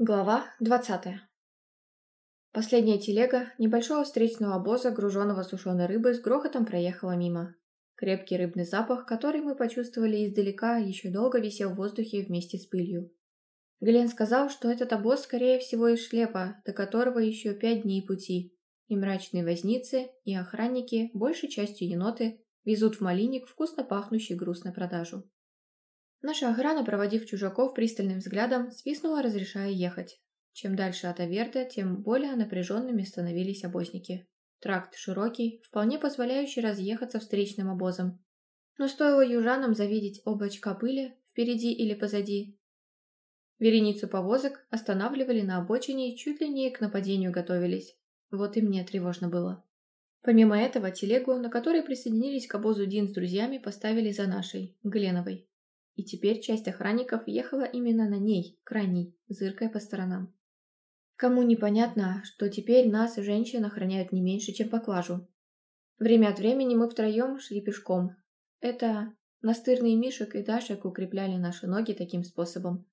Глава 20. Последняя телега небольшого встречного обоза, груженного сушеной рыбой, с грохотом проехала мимо. Крепкий рыбный запах, который мы почувствовали издалека, еще долго висел в воздухе вместе с пылью. Глен сказал, что этот обоз, скорее всего, из шлепа, до которого еще пять дней пути. И мрачные возницы, и охранники, большей частью еноты, везут в малиник вкусно пахнущий груз на продажу. Наша охрана, проводив чужаков пристальным взглядом, свистнула, разрешая ехать. Чем дальше от Аверда, тем более напряженными становились обозники. Тракт широкий, вполне позволяющий разъехаться встречным обозом. Но стоило южанам завидеть облачка пыли впереди или позади. Вереницу повозок останавливали на обочине и чуть ли не к нападению готовились. Вот и мне тревожно было. Помимо этого, телегу, на которой присоединились к обозу Дин с друзьями, поставили за нашей, Гленовой. И теперь часть охранников ехала именно на ней, крайней, зыркая по сторонам. Кому непонятно, что теперь нас, женщин, охраняют не меньше, чем поклажу. Время от времени мы втроем шли пешком. Это настырный Мишек и Дашек укрепляли наши ноги таким способом.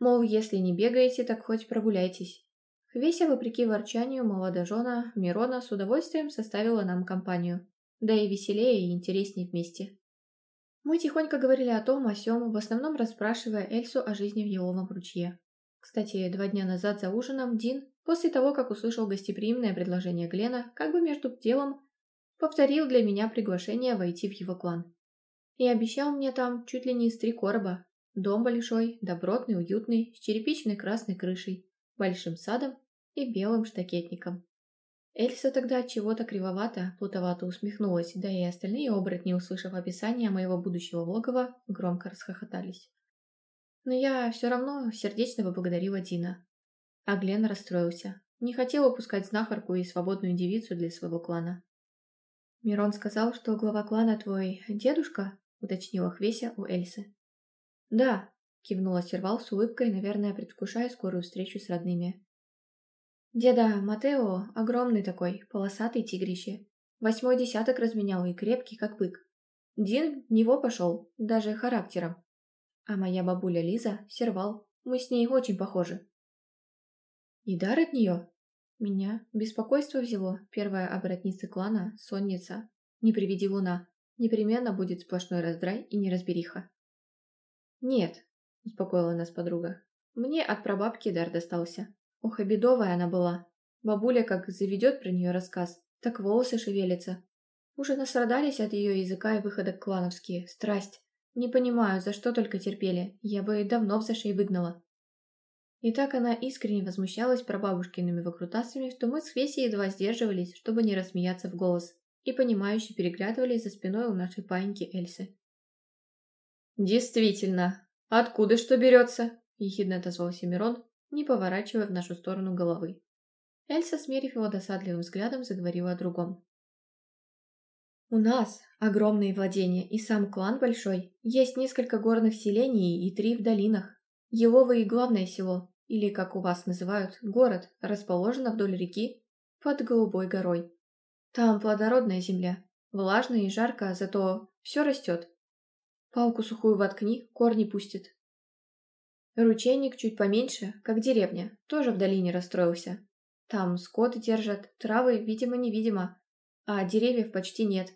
Мол, если не бегаете, так хоть прогуляйтесь. Хвеся, вопреки ворчанию молодожена, Мирона с удовольствием составила нам компанию. Да и веселее и интереснее вместе. Мы тихонько говорили о том, о сём, в основном расспрашивая Эльсу о жизни в еловом ручье. Кстати, два дня назад за ужином Дин, после того, как услышал гостеприимное предложение Глена, как бы между делом повторил для меня приглашение войти в его клан. И обещал мне там чуть ли не из три короба. Дом большой, добротный, уютный, с черепичной красной крышей, большим садом и белым штакетником. Эльса тогда чего-то кривовато, плутовато усмехнулась, да и остальные оборотни, услышав описание моего будущего логова, громко расхохотались. Но я все равно сердечно поблагодарила Дина. А Глен расстроился. Не хотел упускать знахарку и свободную девицу для своего клана. «Мирон сказал, что глава клана твой дедушка?» — уточнила Хвеся у Эльсы. «Да», — кивнула Сервал с улыбкой, наверное, предвкушая скорую встречу с родными. Деда Матео огромный такой, полосатый тигрище. Восьмой десяток разменял и крепкий, как бык. Дин в него пошел, даже характером. А моя бабуля Лиза — сервал. Мы с ней очень похожи. И дар от нее? Меня беспокойство взяло. Первая оборотница клана — сонница. Не приведи луна. Непременно будет сплошной раздрай и неразбериха. «Нет», — успокоила нас подруга. «Мне от прабабки дар достался. Ох, и бедовая она была. Бабуля как заведет про нее рассказ, так волосы шевелятся. Уже насрадались от ее языка и выходок клановские, страсть. Не понимаю, за что только терпели, я бы давно в зашей выгнала. И так она искренне возмущалась прабабушкиными выкрутасами, что мы с Весей едва сдерживались, чтобы не рассмеяться в голос, и понимающе переглядывались за спиной у нашей паиньки Эльсы. «Действительно, откуда что берется?» – ехидно отозвался Мирон, не поворачивая в нашу сторону головы. Эльса, смерив его досадливым взглядом, заговорила о другом. «У нас огромные владения и сам клан большой. Есть несколько горных селений и три в долинах. Еловое и главное село, или, как у вас называют, город, расположено вдоль реки под Голубой горой. Там плодородная земля, влажная и жарко, зато все растет. Палку сухую воткни, корни пустит, Ручейник чуть поменьше, как деревня, тоже в долине расстроился. Там скот держат, травы, видимо-невидимо, а деревьев почти нет.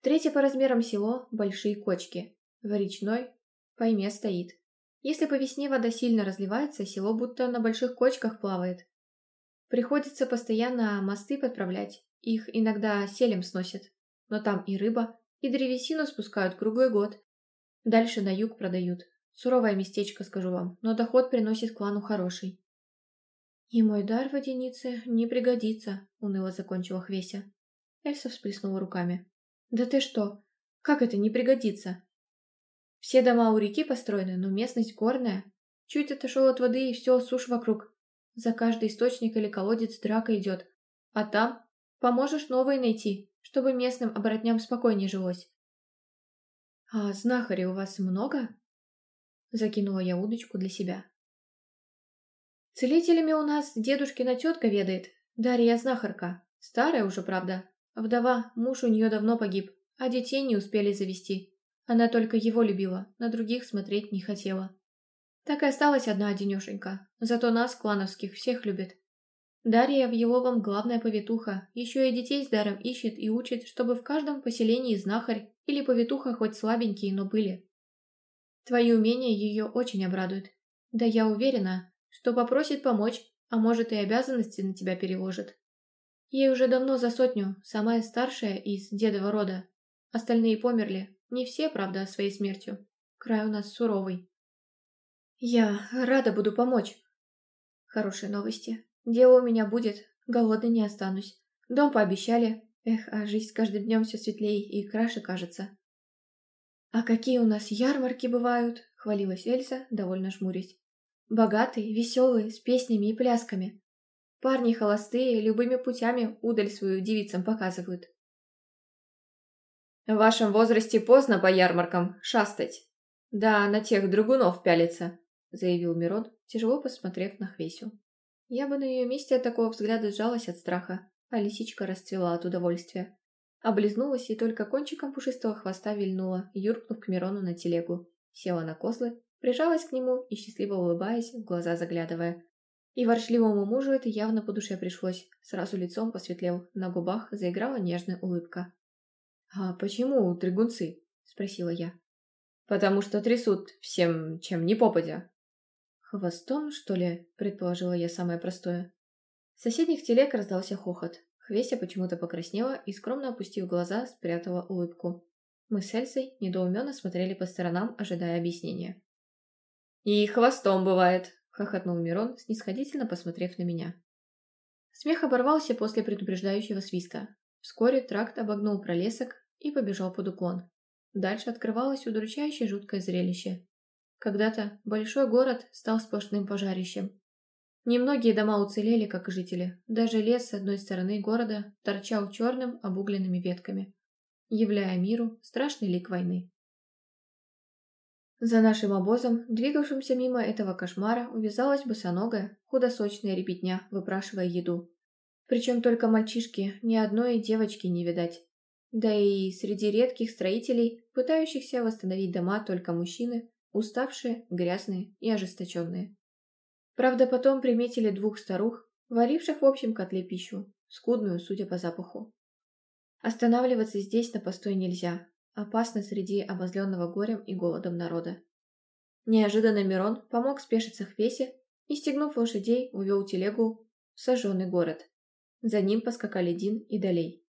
Третье по размерам село – большие кочки. В речной пойме стоит. Если по весне вода сильно разливается, село будто на больших кочках плавает. Приходится постоянно мосты подправлять, их иногда селем сносят. Но там и рыба, и древесину спускают круглый год. Дальше на юг продают. Суровое местечко, скажу вам, но доход приносит клану хороший. «И мой дар водянице не пригодится», — уныло закончила Хвеся. Эльса всплеснула руками. «Да ты что? Как это не пригодится?» «Все дома у реки построены, но местность горная. Чуть отошел от воды, и все, сушь вокруг. За каждый источник или колодец драка идет. А там поможешь новые найти, чтобы местным оборотням спокойнее жилось». «А знахарей у вас много?» Закинула я удочку для себя. Целителями у нас дедушкина тетка ведает, Дарья знахарка. Старая уже, правда. Вдова, муж у нее давно погиб, а детей не успели завести. Она только его любила, на других смотреть не хотела. Так и осталась одна одинешенька, зато нас, клановских, всех любит. Дарья в Еловом главная повитуха, еще и детей с даром ищет и учит, чтобы в каждом поселении знахарь или повитуха хоть слабенькие, но были. Твои умения ее очень обрадуют. Да я уверена, что попросит помочь, а может и обязанности на тебя переложит. Ей уже давно за сотню, самая старшая из дедова рода. Остальные померли, не все, правда, своей смертью. Край у нас суровый. Я рада буду помочь. Хорошие новости. Дело у меня будет, голодной не останусь. Дом пообещали. Эх, а жизнь с каждым днем все светлее и краше кажется. «А какие у нас ярмарки бывают!» — хвалилась Эльза, довольно жмурясь. «Богатые, веселые, с песнями и плясками. Парни холостые, любыми путями удаль свою девицам показывают». «В вашем возрасте поздно по ярмаркам шастать. Да, на тех другунов пялиться», — заявил Мирон, тяжело посмотрев на Хвесю. Я бы на ее месте от такого взгляда сжалась от страха, а лисичка расцвела от удовольствия. Облизнулась и только кончиком пушистого хвоста вильнула, юркнув к Мирону на телегу. Села на козлы, прижалась к нему и, счастливо улыбаясь, в глаза заглядывая. И ворчливому мужу это явно по душе пришлось. Сразу лицом посветлел, на губах заиграла нежная улыбка. «А почему тригунцы?» – спросила я. «Потому что трясут всем, чем не попадя». «Хвостом, что ли?» – предположила я самое простое. С соседних телег раздался хохот. Хвеся почему-то покраснела и, скромно опустив глаза, спрятала улыбку. Мы с Эльзой недоуменно смотрели по сторонам, ожидая объяснения. «И хвостом бывает!» — хохотнул Мирон, снисходительно посмотрев на меня. Смех оборвался после предупреждающего свиста. Вскоре тракт обогнул пролесок и побежал под уклон. Дальше открывалось удручающее жуткое зрелище. Когда-то большой город стал сплошным пожарищем, Немногие дома уцелели, как и жители. Даже лес с одной стороны города торчал черным обугленными ветками, являя миру страшный лик войны. За нашим обозом, двигавшимся мимо этого кошмара, увязалась босоногая, худосочная ребятня, выпрашивая еду. Причем только мальчишки, ни одной девочки не видать. Да и среди редких строителей, пытающихся восстановить дома только мужчины, уставшие, грязные и ожесточенные. Правда, потом приметили двух старух, варивших в общем котле пищу, скудную, судя по запаху. Останавливаться здесь на постой нельзя, опасно среди обозленного горем и голодом народа. Неожиданно Мирон помог спешиться Хвесе и, стегнув лошадей, увел телегу в сожженный город. За ним поскакали Дин и Долей.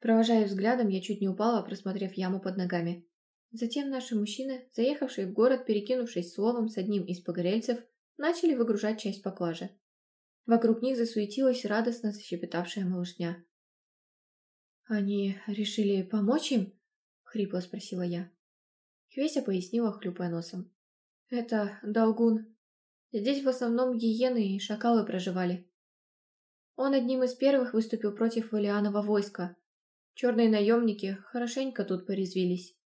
Провожая взглядом, я чуть не упала, просмотрев яму под ногами. Затем наши мужчины, заехавшие в город, перекинувшись словом с одним из погорельцев, начали выгружать часть поклажи. Вокруг них засуетилась радостно защебетавшая малышня. «Они решили помочь им?» — хрипло спросила я. Хвеся пояснила, хлюпая носом. «Это долгун. Здесь в основном гиены и шакалы проживали. Он одним из первых выступил против Валианова войска. Черные наемники хорошенько тут порезвились.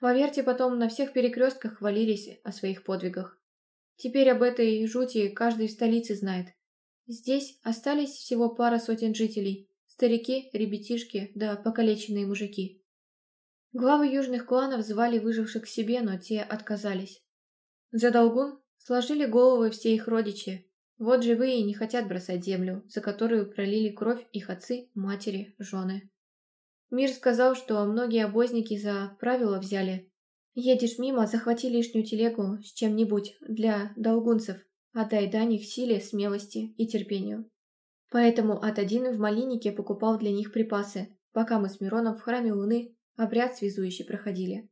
Во верте потом на всех перекрестках хвалились о своих подвигах. Теперь об этой жути каждый в столице знает. Здесь остались всего пара сотен жителей. Старики, ребятишки да покалеченные мужики. Главы южных кланов звали выживших к себе, но те отказались. За долгун сложили головы все их родичи. Вот живые не хотят бросать землю, за которую пролили кровь их отцы, матери, жены. Мир сказал, что многие обозники за правила взяли Едешь мимо, захвати лишнюю телегу с чем-нибудь для долгунцев, отдай дань их силе, смелости и терпению. Поэтому от Адины в Малинике покупал для них припасы, пока мы с Мироном в храме Луны обряд связующий проходили.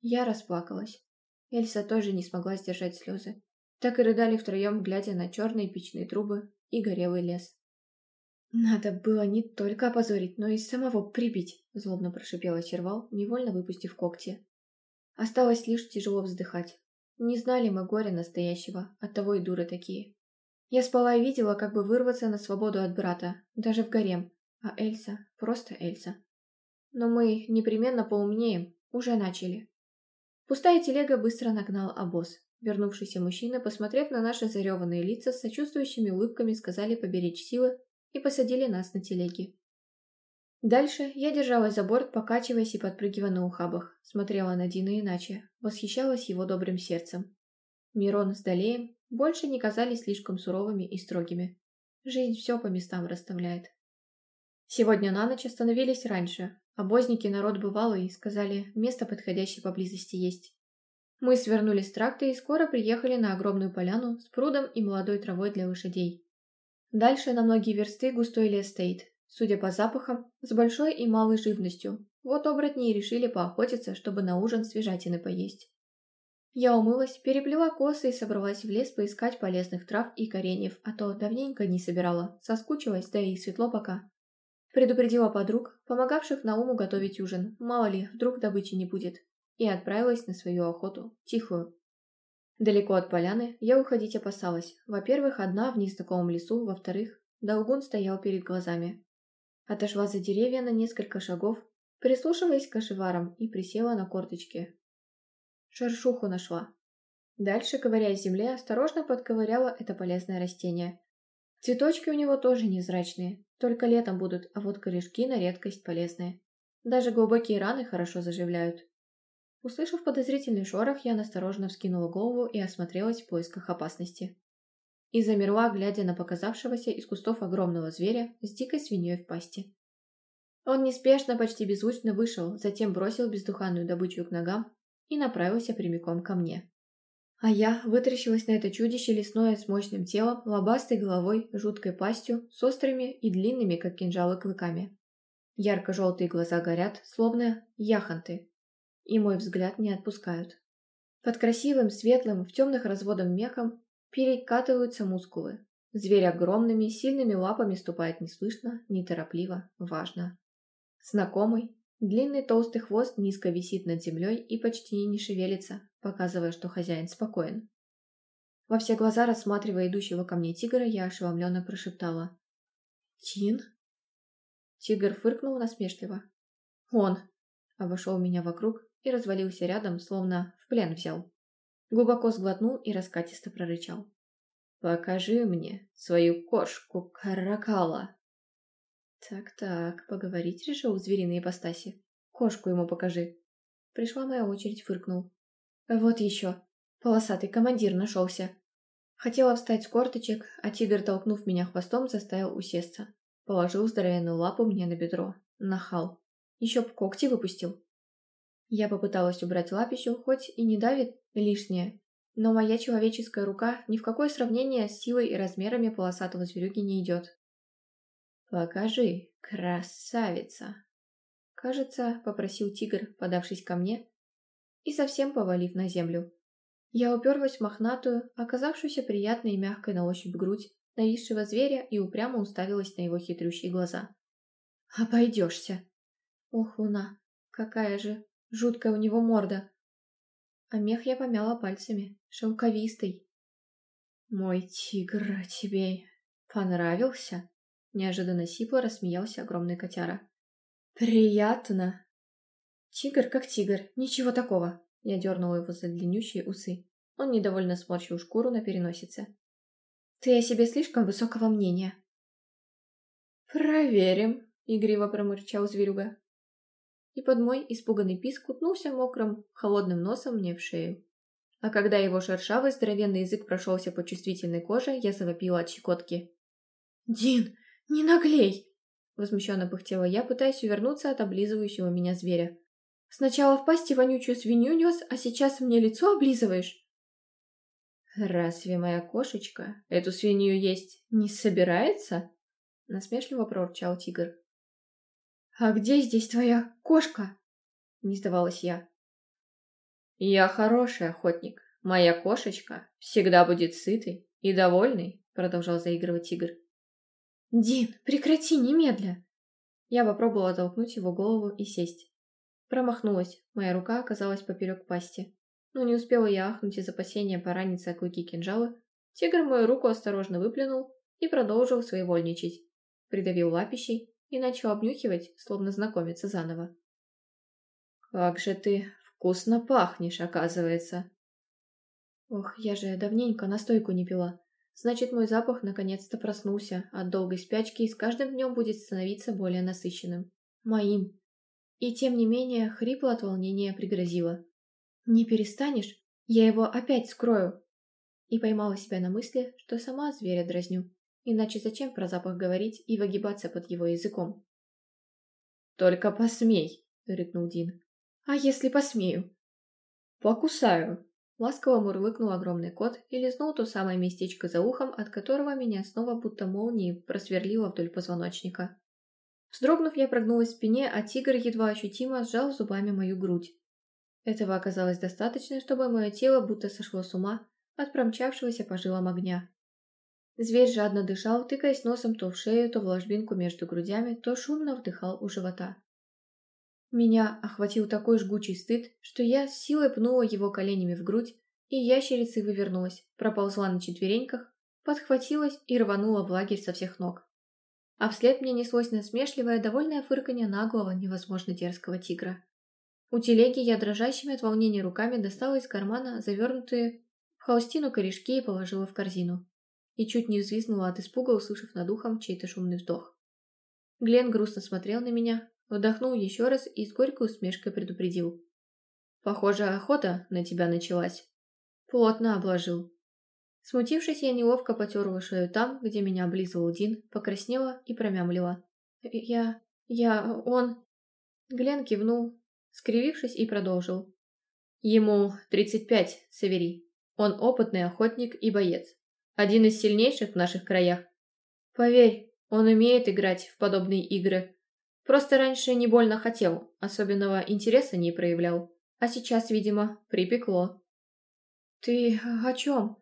Я расплакалась. Эльса тоже не смогла сдержать слезы. Так и рыдали втроем, глядя на черные печные трубы и горелый лес. «Надо было не только опозорить, но и самого прибить!» – злобно прошипела Сервал, невольно выпустив когти, Осталось лишь тяжело вздыхать. Не знали мы горя настоящего, оттого и дуры такие. Я спала и видела, как бы вырваться на свободу от брата, даже в гарем. А Эльса, просто Эльса. Но мы непременно поумнеем, уже начали. Пустая телега быстро нагнал обоз. Вернувшийся мужчина, посмотрев на наши зареванные лица с сочувствующими улыбками, сказали поберечь силы и посадили нас на телеги. Дальше я держалась за борт, покачиваясь и подпрыгивая на ухабах. Смотрела на Дина иначе, восхищалась его добрым сердцем. Мирон с Далеем больше не казались слишком суровыми и строгими. Жизнь все по местам расставляет. Сегодня на ночь остановились раньше. Обозники народ бывалый, сказали, место подходящее поблизости есть. Мы свернули с тракта и скоро приехали на огромную поляну с прудом и молодой травой для лошадей. Дальше на многие версты густой лес стоит, судя по запахам, с большой и малой живностью. Вот оборотни и решили поохотиться, чтобы на ужин свежатины поесть. Я умылась, переплела косы и собралась в лес поискать полезных трав и кореньев, а то давненько не собирала, соскучилась, да и светло пока. Предупредила подруг, помогавших Науму готовить ужин, мало ли, вдруг добычи не будет, и отправилась на свою охоту, тихую. Далеко от поляны я уходить опасалась. Во-первых, одна в незнакомом лесу, во-вторых, долгун стоял перед глазами. Отошла за деревья на несколько шагов, прислушиваясь к кашеварам и присела на корточки. Шершуху нашла. Дальше, ковыряя в земле, осторожно подковыряла это полезное растение. Цветочки у него тоже невзрачные, только летом будут, а вот корешки на редкость полезные. Даже глубокие раны хорошо заживляют. Услышав подозрительный шорох, я насторожно вскинула голову и осмотрелась в поисках опасности и замерла, глядя на показавшегося из кустов огромного зверя с дикой свиньей в пасти. Он неспешно, почти беззвучно вышел, затем бросил бездуханную добычу к ногам и направился прямиком ко мне. А я вытаращилась на это чудище лесное с мощным телом, лобастой головой, жуткой пастью, с острыми и длинными, как кинжалы, клыками. Ярко-желтые глаза горят, словно яханты, и мой взгляд не отпускают. Под красивым, светлым, в темных разводом мехом перекатываются мускулы. Зверь огромными, сильными лапами ступает неслышно, неторопливо, важно. Знакомый, длинный толстый хвост низко висит над землей и почти не шевелится, показывая, что хозяин спокоен. Во все глаза, рассматривая идущего ко мне тигра, я ошеломленно прошептала. «Тин?» Тигр фыркнул насмешливо. «Он!» Обошел меня вокруг и развалился рядом, словно в плен взял глубоко сглотнул и раскатисто прорычал. «Покажи мне свою кошку, каракала!» «Так-так, поговорить решил в звериной ипостаси. Кошку ему покажи». Пришла моя очередь, фыркнул. «Вот еще. Полосатый командир нашелся». Хотела встать с корточек, а тигр, толкнув меня хвостом, заставил усесться. Положил здоровенную лапу мне на бедро. Нахал. Еще б когти выпустил. Я попыталась убрать лапищу, хоть и не давит лишнее, но моя человеческая рука ни в какое сравнение с силой и размерами полосатого зверюги не идет. «Покажи, красавица!» Кажется, попросил тигр, подавшись ко мне и совсем повалив на землю. Я уперлась в мохнатую, оказавшуюся приятной и мягкой на ощупь грудь, нависшего зверя и упрямо уставилась на его хитрющие глаза. «Обойдешься!» «Ох, Луна, какая же Жуткая у него морда. А мех я помяла пальцами, шелковистый. «Мой тигр а тебе понравился?» Неожиданно сипло рассмеялся огромный котяра. «Приятно!» «Тигр как тигр, ничего такого!» Я дернула его за длиннющие усы. Он недовольно сморщил шкуру на переносице. «Ты о себе слишком высокого мнения». «Проверим», — игриво промурчал зверюга и под мой испуганный писк утнулся мокрым, холодным носом мне в шею. А когда его шершавый здоровенный язык прошелся по чувствительной коже, я завопила от щекотки. «Дин, не наглей!» Возмущенно пыхтела я, пытаясь увернуться от облизывающего меня зверя. «Сначала в пасти вонючую свинью нес, а сейчас мне лицо облизываешь?» «Разве моя кошечка эту свинью есть не собирается?» Насмешливо проворчал тигр. «А где здесь твоя кошка?» – не сдавалась я. «Я хороший охотник. Моя кошечка всегда будет сытой и довольной», – продолжал заигрывать тигр. «Дин, прекрати немедля!» Я попробовала толкнуть его голову и сесть. Промахнулась, моя рука оказалась поперек пасти. Но не успела я ахнуть из опасения пораниться о клыки кинжала. Тигр мою руку осторожно выплюнул и продолжил своевольничать. Придавил лапищей, и начал обнюхивать, словно знакомиться заново. «Как же ты вкусно пахнешь, оказывается!» «Ох, я же давненько настойку не пила. Значит, мой запах наконец-то проснулся от долгой спячки и с каждым днем будет становиться более насыщенным. Моим!» И тем не менее, хрипло от волнения пригрозила. «Не перестанешь? Я его опять скрою!» И поймала себя на мысли, что сама зверя дразню. Иначе зачем про запах говорить и выгибаться под его языком? «Только посмей!» — рыкнул Дин. «А если посмею?» «Покусаю!» Ласково мурлыкнул огромный кот и лизнул то самое местечко за ухом, от которого меня снова будто молнией просверлило вдоль позвоночника. Вздрогнув, я прогнулась в спине, а тигр едва ощутимо сжал зубами мою грудь. Этого оказалось достаточно, чтобы мое тело будто сошло с ума от промчавшегося по жилам огня. Зверь жадно дышал, тыкаясь носом то в шею, то в ложбинку между грудями, то шумно вдыхал у живота. Меня охватил такой жгучий стыд, что я с силой пнула его коленями в грудь, и ящерица вывернулась, проползла на четвереньках, подхватилась и рванула в лагерь со всех ног. А вслед мне неслось насмешливое, довольное фырканье наглого, невозможно дерзкого тигра. У телеги я дрожащими от волнения руками достала из кармана завернутые в холстину корешки и положила в корзину и чуть не взвизгнула от испуга, услышав над ухом чей-то шумный вздох. Глен грустно смотрел на меня, вдохнул еще раз и с горькой усмешкой предупредил. «Похоже, охота на тебя началась». Плотно обложил. Смутившись, я неловко потерла шею там, где меня облизывал Дин, покраснела и промямлила. «Я... я... он...» Глен кивнул, скривившись и продолжил. «Ему тридцать пять, Савери. Он опытный охотник и боец. Один из сильнейших в наших краях. Поверь, он умеет играть в подобные игры. Просто раньше не больно хотел, особенного интереса не проявлял. А сейчас, видимо, припекло. «Ты о чем?»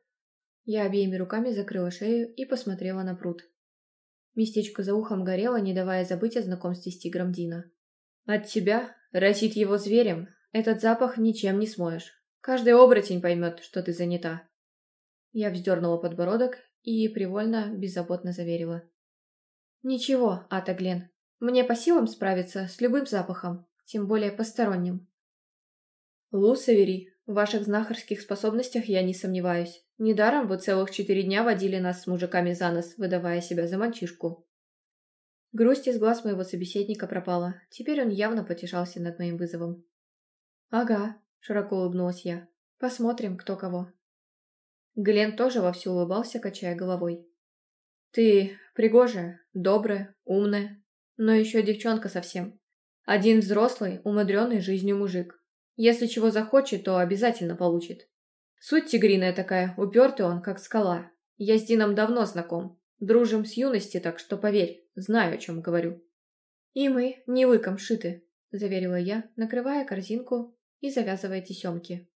Я обеими руками закрыла шею и посмотрела на пруд. Местечко за ухом горело, не давая забыть о знакомстве с тигром Дина. «От тебя, разит его зверем, этот запах ничем не смоешь. Каждый оборотень поймет, что ты занята. Я вздернула подбородок и привольно, беззаботно заверила. «Ничего, Ата Глен, мне по силам справиться с любым запахом, тем более посторонним». «Лу Савери, в ваших знахарских способностях я не сомневаюсь. Недаром вы целых четыре дня водили нас с мужиками за нос, выдавая себя за мальчишку». Грусть из глаз моего собеседника пропала. Теперь он явно потешался над моим вызовом. «Ага», — широко улыбнулась я. «Посмотрим, кто кого». Глен тоже вовсю улыбался, качая головой. «Ты пригожая, добрая, умная, но еще девчонка совсем. Один взрослый, умудренный жизнью мужик. Если чего захочет, то обязательно получит. Суть тигриная такая, упертый он, как скала. Я с Дином давно знаком. Дружим с юности, так что поверь, знаю, о чем говорю». «И мы не выком шиты», — заверила я, накрывая корзинку и завязывая тесемки.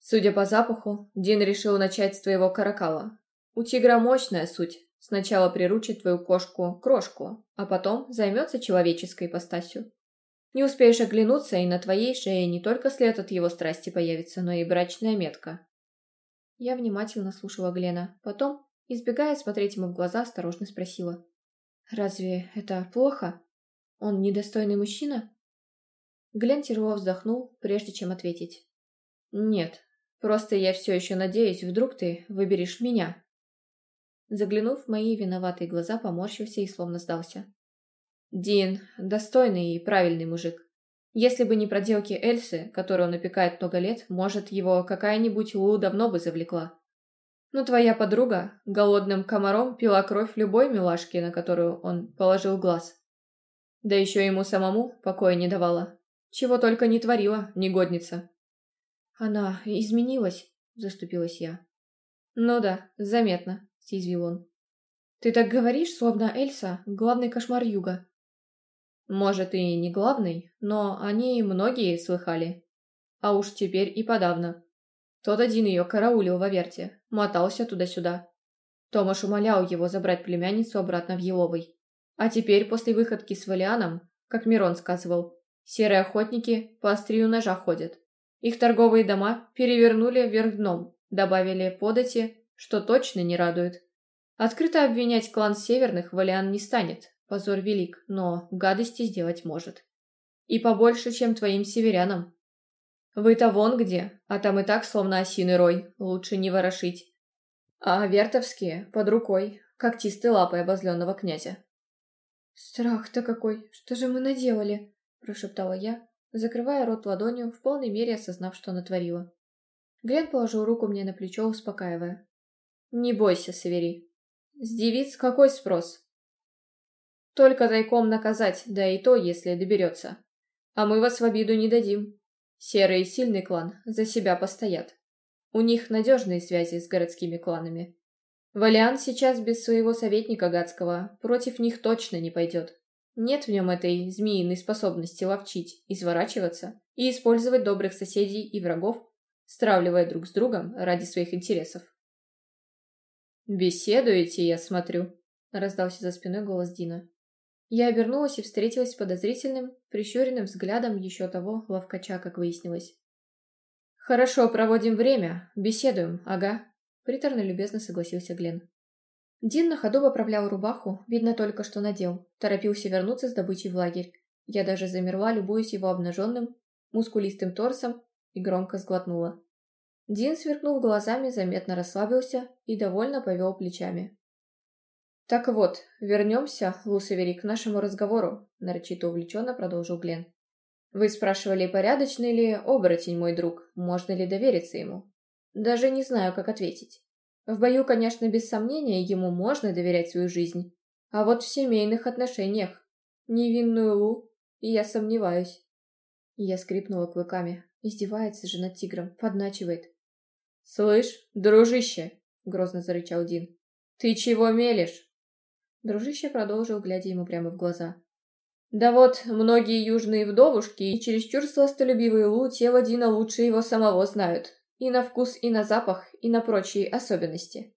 Судя по запаху, Дин решил начать с твоего каракала. У тигра мощная суть. Сначала приручит твою кошку-крошку, а потом займется человеческой постасью. Не успеешь оглянуться, и на твоей шее не только след от его страсти появится, но и брачная метка. Я внимательно слушала Глена. Потом, избегая смотреть ему в глаза, осторожно спросила. «Разве это плохо? Он недостойный мужчина?» Глен тяжело вздохнул, прежде чем ответить. «Нет, Просто я все еще надеюсь, вдруг ты выберешь меня». Заглянув в мои виноватые глаза, поморщился и словно сдался. «Дин – достойный и правильный мужик. Если бы не проделки Эльсы, которую он опекает много лет, может, его какая-нибудь Лу давно бы завлекла. Но твоя подруга голодным комаром пила кровь любой милашки, на которую он положил глаз. Да еще ему самому покоя не давала. Чего только не творила, негодница. «Она изменилась», — заступилась я. «Ну да, заметно», — съязвил он. «Ты так говоришь, словно Эльса — главный кошмар юга». «Может, и не главный, но они ней многие слыхали. А уж теперь и подавно. Тот один ее караулил в Аверте, мотался туда-сюда. Томаш умолял его забрать племянницу обратно в Еловой. А теперь, после выходки с Валианом, как Мирон сказывал, серые охотники по острию ножа ходят. Их торговые дома перевернули вверх дном, добавили подати, что точно не радует. Открыто обвинять клан Северных Валиан не станет, позор велик, но гадости сделать может. И побольше, чем твоим северянам. Вы-то вон где, а там и так словно осиный рой, лучше не ворошить. А вертовские под рукой, когтистые лапы обозленного князя. «Страх-то какой! Что же мы наделали?» – прошептала я, закрывая рот ладонью, в полной мере осознав, что натворила. Глен положил руку мне на плечо, успокаивая. «Не бойся, Савери. С девиц какой спрос? Только тайком наказать, да и то, если доберется. А мы вас в обиду не дадим. Серый и сильный клан за себя постоят. У них надежные связи с городскими кланами. Валиан сейчас без своего советника гадского, против них точно не пойдет. Нет в нем этой змеиной способности ловчить, изворачиваться и использовать добрых соседей и врагов, стравливая друг с другом ради своих интересов. «Беседуете, я смотрю», — раздался за спиной голос Дина. Я обернулась и встретилась с подозрительным, прищуренным взглядом еще того ловкача, как выяснилось. «Хорошо, проводим время, беседуем, ага», — приторно любезно согласился Глен. Дин на ходу поправлял рубаху, видно только что надел, торопился вернуться с добычей в лагерь. Я даже замерла, любуясь его обнаженным, мускулистым торсом и громко сглотнула. Дин сверкнул глазами, заметно расслабился и довольно повел плечами. «Так вот, вернемся, Лусавери, к нашему разговору», — нарочито увлеченно продолжил Глен. «Вы спрашивали, порядочный ли оборотень мой друг, можно ли довериться ему?» «Даже не знаю, как ответить. В бою, конечно, без сомнения, ему можно доверять свою жизнь. А вот в семейных отношениях невинную Лу я сомневаюсь. Я скрипнула клыками. Издевается же над тигром, подначивает. «Слышь, дружище!» — грозно зарычал Дин. «Ты чего мелешь?» Дружище продолжил, глядя ему прямо в глаза. «Да вот, многие южные вдовушки и чересчур сластолюбивые Лу тело Дина лучше его самого знают. И на вкус, и на запах, и на прочие особенности.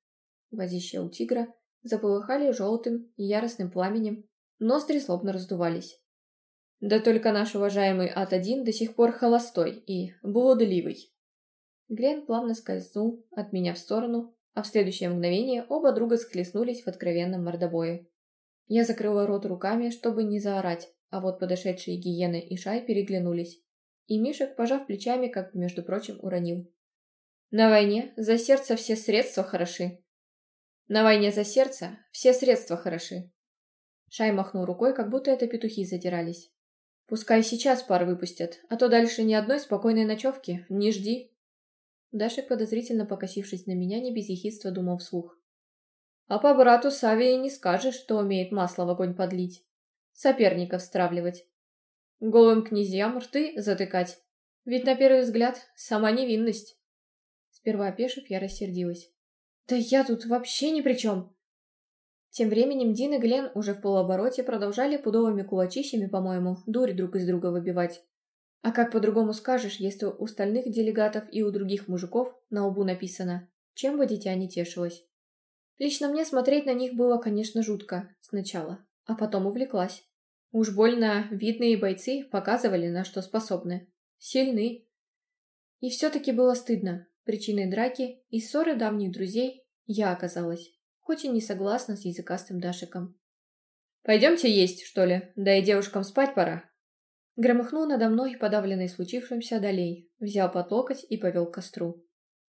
Глазища у тигра заполыхали желтым и яростным пламенем, ноздри злобно раздувались. Да только наш уважаемый Ат-1 до сих пор холостой и блудливый. Глен плавно скользнул от меня в сторону, а в следующее мгновение оба друга схлестнулись в откровенном мордобое. Я закрыла рот руками, чтобы не заорать, а вот подошедшие гиены и Шай переглянулись. И Мишек, пожав плечами, как между прочим, уронил. На войне за сердце все средства хороши. На войне за сердце все средства хороши. Шай махнул рукой, как будто это петухи задирались. Пускай сейчас пар выпустят, а то дальше ни одной спокойной ночевки. Не жди. Даша подозрительно покосившись на меня, не без ехидства думал вслух. А по брату Савии не скажешь, что умеет масло в огонь подлить. Соперников стравливать. Голым князьям рты затыкать. Ведь на первый взгляд сама невинность. Сперва опешив, я рассердилась. «Да я тут вообще ни при чем!» Тем временем Дин и Глен уже в полуобороте продолжали пудовыми кулачищами, по-моему, дурь друг из друга выбивать. А как по-другому скажешь, если у остальных делегатов и у других мужиков на лбу написано «Чем бы дитя не тешилось?». Лично мне смотреть на них было, конечно, жутко сначала, а потом увлеклась. Уж больно видные бойцы показывали, на что способны. Сильны. И все-таки было стыдно. Причиной драки и ссоры давних друзей я оказалась, хоть и не согласна с языкастым Дашиком. «Пойдемте есть, что ли? Да и девушкам спать пора». Громыхнул надо мной, подавленный случившимся долей, взял под локоть и повел к костру.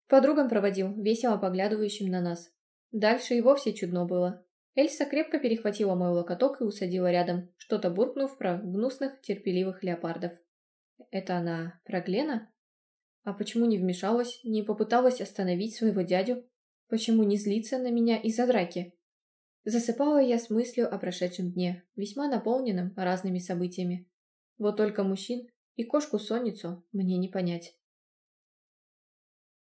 Подругам проводил, весело поглядывающим на нас. Дальше и вовсе чудно было. Эльса крепко перехватила мой локоток и усадила рядом, что-то буркнув про гнусных, терпеливых леопардов. «Это она про Глена?» А почему не вмешалась, не попыталась остановить своего дядю? Почему не злиться на меня из-за драки? Засыпала я с мыслью о прошедшем дне, весьма наполненном разными событиями. Вот только мужчин и кошку-сонницу мне не понять.